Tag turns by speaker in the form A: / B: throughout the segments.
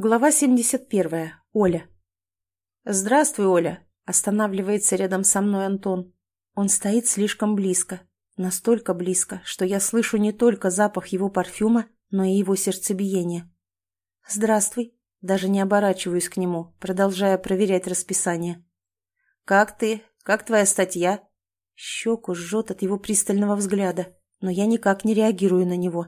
A: Глава 71. Оля. «Здравствуй, Оля!» – останавливается рядом со мной Антон. Он стоит слишком близко. Настолько близко, что я слышу не только запах его парфюма, но и его сердцебиение. «Здравствуй!» – даже не оборачиваюсь к нему, продолжая проверять расписание. «Как ты? Как твоя статья?» Щеку жжет от его пристального взгляда, но я никак не реагирую на него.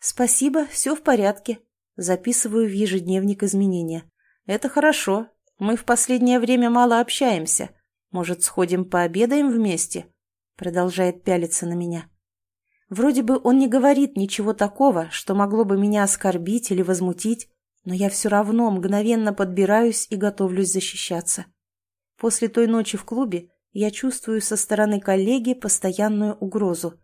A: «Спасибо, все в порядке», Записываю в ежедневник изменения. Это хорошо. Мы в последнее время мало общаемся. Может, сходим пообедаем вместе? Продолжает пялиться на меня. Вроде бы он не говорит ничего такого, что могло бы меня оскорбить или возмутить, но я все равно мгновенно подбираюсь и готовлюсь защищаться. После той ночи в клубе я чувствую со стороны коллеги постоянную угрозу.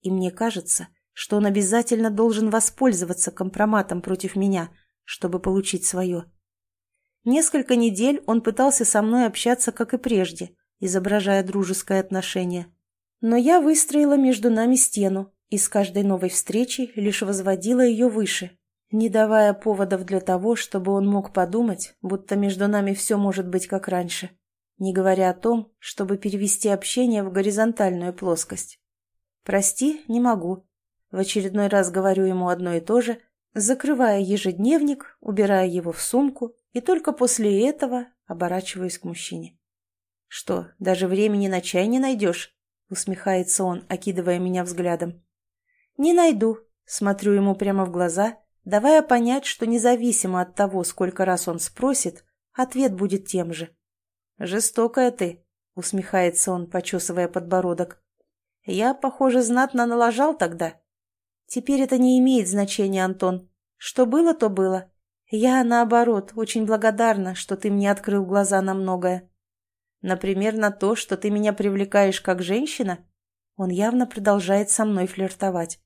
A: И мне кажется, что он обязательно должен воспользоваться компроматом против меня, чтобы получить свое. Несколько недель он пытался со мной общаться, как и прежде, изображая дружеское отношение. Но я выстроила между нами стену и с каждой новой встречи лишь возводила ее выше, не давая поводов для того, чтобы он мог подумать, будто между нами все может быть как раньше, не говоря о том, чтобы перевести общение в горизонтальную плоскость. «Прости, не могу», в очередной раз говорю ему одно и то же, закрывая ежедневник, убирая его в сумку, и только после этого оборачиваюсь к мужчине. «Что, даже времени на чай не найдешь?» — усмехается он, окидывая меня взглядом. «Не найду», — смотрю ему прямо в глаза, давая понять, что независимо от того, сколько раз он спросит, ответ будет тем же. «Жестокая ты», — усмехается он, почесывая подбородок. «Я, похоже, знатно налажал тогда». Теперь это не имеет значения, Антон. Что было, то было. Я, наоборот, очень благодарна, что ты мне открыл глаза на многое. Например, на то, что ты меня привлекаешь как женщина? Он явно продолжает со мной флиртовать.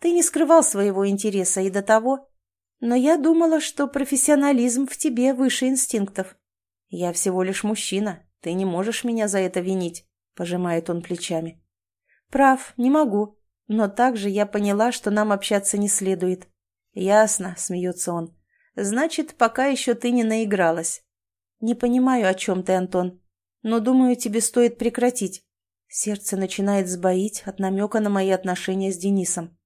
A: Ты не скрывал своего интереса и до того, но я думала, что профессионализм в тебе выше инстинктов. Я всего лишь мужчина, ты не можешь меня за это винить, пожимает он плечами. Прав, не могу. Но также я поняла, что нам общаться не следует. «Ясно», — смеется он. «Значит, пока еще ты не наигралась». «Не понимаю, о чем ты, Антон. Но думаю, тебе стоит прекратить». Сердце начинает сбоить от намека на мои отношения с Денисом.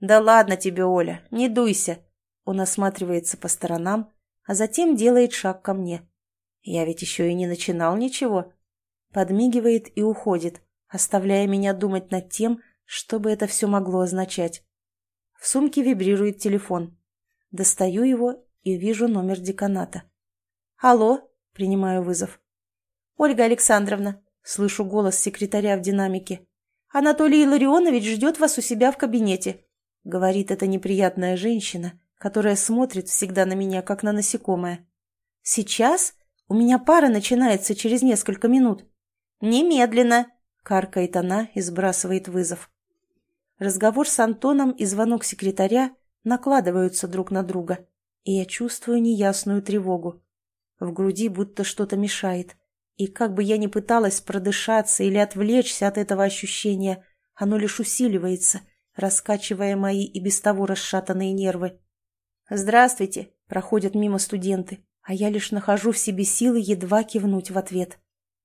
A: «Да ладно тебе, Оля, не дуйся». Он осматривается по сторонам, а затем делает шаг ко мне. Я ведь еще и не начинал ничего. Подмигивает и уходит, оставляя меня думать над тем, что бы это все могло означать? В сумке вибрирует телефон. Достаю его и вижу номер деканата. «Алло?» – принимаю вызов. «Ольга Александровна», – слышу голос секретаря в динамике. «Анатолий Илларионович ждет вас у себя в кабинете», – говорит эта неприятная женщина, которая смотрит всегда на меня, как на насекомое. «Сейчас? У меня пара начинается через несколько минут». «Немедленно!» – каркает она и сбрасывает вызов. Разговор с Антоном и звонок секретаря накладываются друг на друга, и я чувствую неясную тревогу. В груди будто что-то мешает, и как бы я ни пыталась продышаться или отвлечься от этого ощущения, оно лишь усиливается, раскачивая мои и без того расшатанные нервы. «Здравствуйте!» – проходят мимо студенты, а я лишь нахожу в себе силы едва кивнуть в ответ.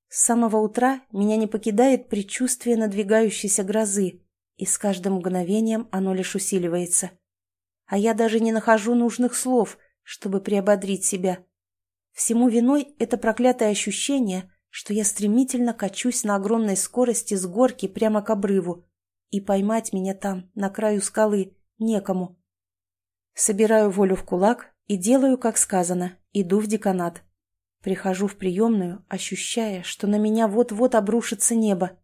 A: С самого утра меня не покидает предчувствие надвигающейся грозы, и с каждым мгновением оно лишь усиливается. А я даже не нахожу нужных слов, чтобы приободрить себя. Всему виной это проклятое ощущение, что я стремительно качусь на огромной скорости с горки прямо к обрыву, и поймать меня там, на краю скалы, некому. Собираю волю в кулак и делаю, как сказано, иду в деканат. Прихожу в приемную, ощущая, что на меня вот-вот обрушится небо.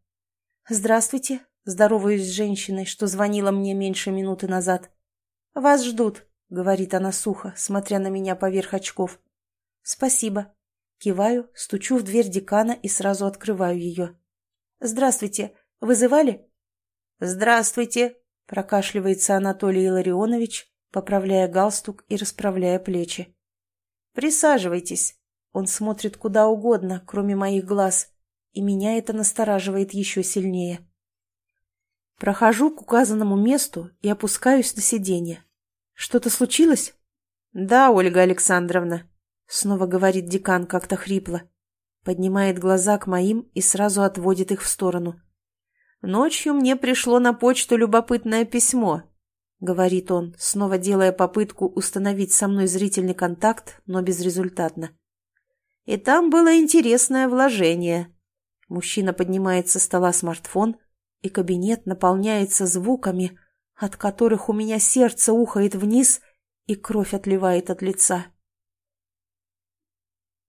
A: «Здравствуйте», Здороваюсь с женщиной, что звонила мне меньше минуты назад. «Вас ждут», — говорит она сухо, смотря на меня поверх очков. «Спасибо». Киваю, стучу в дверь декана и сразу открываю ее. «Здравствуйте. Вызывали?» «Здравствуйте», — прокашливается Анатолий Илларионович, поправляя галстук и расправляя плечи. «Присаживайтесь». Он смотрит куда угодно, кроме моих глаз, и меня это настораживает еще сильнее. Прохожу к указанному месту и опускаюсь на сиденье. Что-то случилось? «Да, Ольга Александровна», — снова говорит декан как-то хрипло. Поднимает глаза к моим и сразу отводит их в сторону. «Ночью мне пришло на почту любопытное письмо», — говорит он, снова делая попытку установить со мной зрительный контакт, но безрезультатно. «И там было интересное вложение». Мужчина поднимает со стола смартфон, и кабинет наполняется звуками, от которых у меня сердце ухает вниз — и кровь отливает от лица.